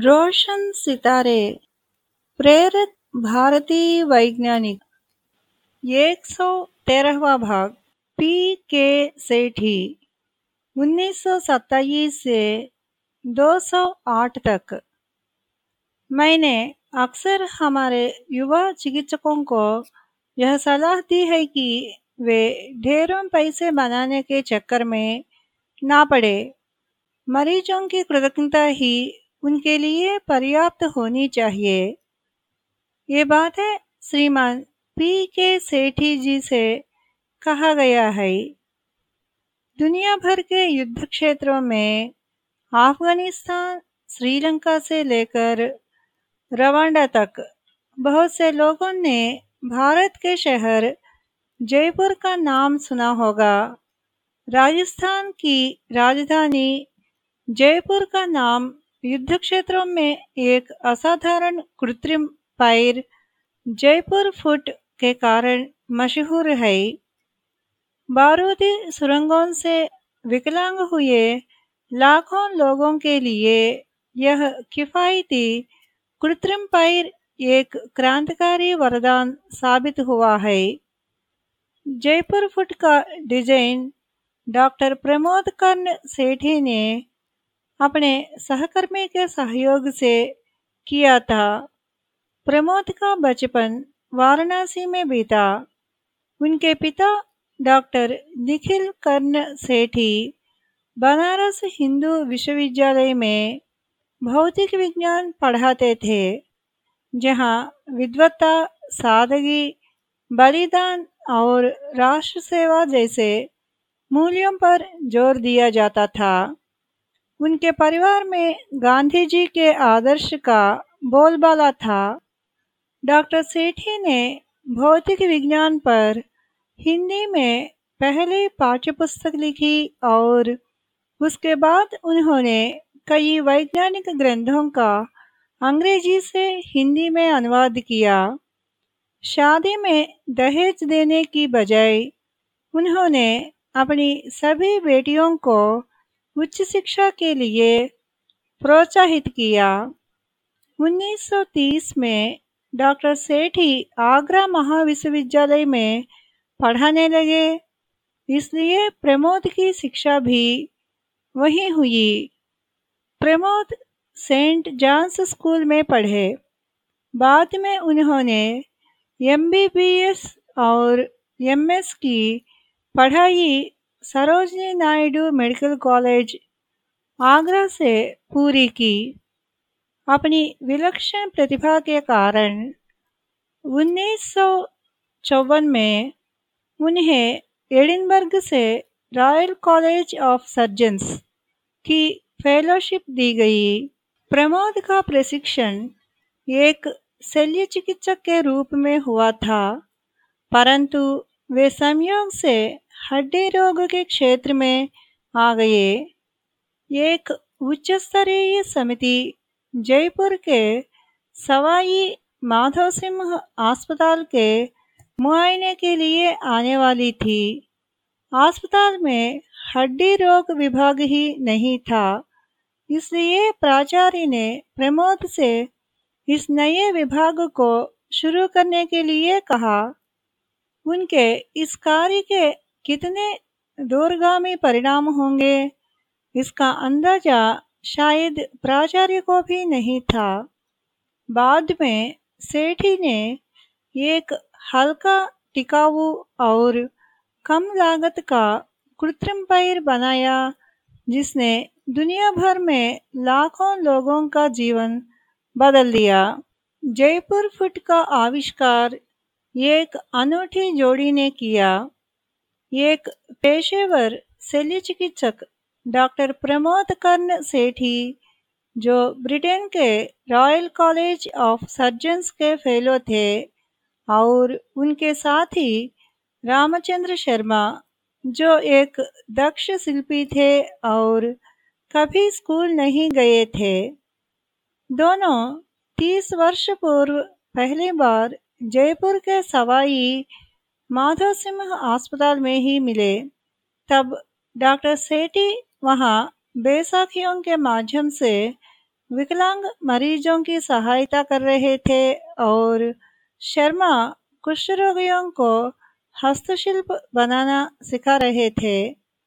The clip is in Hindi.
रोशन सितारे, प्रेरित भारतीय वैज्ञानिक, एक सौ तेरहवा भाग, पी के सेठी 1927 से 208 तक। मैंने अक्सर हमारे युवा चिकित्सकों को यह सलाह दी है कि वे ढेरों पैसे बनाने के चक्कर में ना पड़े। मरीजों की कृतज्ञता ही उनके लिए पर्याप्त होनी चाहिए। ये बातें श्रीमान पी के सेठी जी से कहा गया है। दुनिया भर के युद्ध क्षेत्रों में अफ़गानिस्तान, श्रीलंका से लेकर रवांडा तक बहुत से लोगों ने भारत के शहर जयपुर का नाम सुना होगा। राजस्थान की राजधानी जयपुर का नाम युद्ध क्षेत्रों में एक असाधारण कृत्रिम पैर जयपुर फुट के कारण मशहूर है। बारूदी सुरंगों से विकलांग हुए लाखों लोगों के लिए यह किफायती कृत्रिम पैर एक क्रांतिकारी वरदान साबित हुआ है। जयपुर फुट का डिज़ाइन डॉक्टर प्रमोद कर्ण सेठी ने अपने सहकर्मी के सहयोग से किया था। प्रमोद का बचपन वाराणसी में बीता। उनके पिता डॉक्टर निखिल कर्ण सेठी बनारस हिंदू विश्वविद्यालय में भौतिक विज्ञान पढ़ाते थे, जहाँ विद्वत्ता, सादगी, बलिदान और राष्ट्र सेवा जैसे मूल्यों पर ज़ोर दिया जाता था। उनके परिवार में गांधी जी के आदर्श का बोलबाला था। डॉक्टर सेठी ने भौतिक विज्ञान पर हिंदी में पहले पाठ्यपुस्तक लिखी और उसके बाद उन्होंने कई वैज्ञानिक ग्रंथों का अंग्रेज़ी से हिंदी में अनुवाद किया। शादी में दहेज देने की बजाय उन्होंने अपनी सभी बेटियों को उच्च शिक्षा के लिए प्रोत्साहित किया। 1930 में डॉक्टर सेठी आगरा महाविश्वविद्यालय में पढ़ाने लगे, इसलिए प्रमोद की शिक्षा भी वहीं हुई। प्रमोद सेंट जॉन्स स्कूल में पढ़े। बाद में उन्होंने एमबीबीएस और एमएस की पढ़ाई सरोजनी नायडू मेडिकल कॉलेज, आगरा से पूरी की अपनी विलक्षण प्रतिभा के कारण उन्नीस में उन्हें एडिनबर्ग से रॉयल कॉलेज ऑफ़ सर्जन्स की फेलोशिप दी गई। प्रमोद का प्रशिक्षण एक शल्य चिकित्सक के रूप में हुआ था, परंतु वे संयोग से हड्डी रोग के क्षेत्र में आ गए। एक उच्च स्तरीय समिति जयपुर के सवाई माधव सिंह अस्पताल के मुआयने के लिए आने वाली थी। अस्पताल में हड्डी रोग विभाग ही नहीं था, इसलिए प्राचार्य ने प्रमोद से इस नए विभाग को शुरू करने के लिए कहा। उनके इस कार्य के कितने दूरगामी परिणाम होंगे? इसका अंदाज़ा शायद प्राचार्य को भी नहीं था। बाद में सेठी ने एक हल्का टिकाऊ और कम लागत का कृत्रिम पैर बनाया, जिसने दुनिया भर में लाखों लोगों का जीवन बदल दिया। जयपुर फुट का आविष्कार एक अनूठी जोड़ी ने किया। एक पेशेवर शल्य चिकित्सक डॉक्टर प्रमोद कर्ण सेठी जो ब्रिटेन के रॉयल कॉलेज ऑफ़ सर्जन्स के फेलो थे, और उनके साथ ही रामचंद्र शर्मा, जो एक दक्ष शिल्पी थे और कभी स्कूल नहीं गए थे। दोनों तीस वर्ष पूर्व पहली बार जयपुर के सवाई माधव सिंह अस्पताल में ही मिले, तब डॉक्टर सेठी वहाँ बेसाखियों के माध्यम से विकलांग मरीजों की सहायता कर रहे थे और शर्मा कुष्ठ रोगियों को हस्तशिल्प बनाना सिखा रहे थे।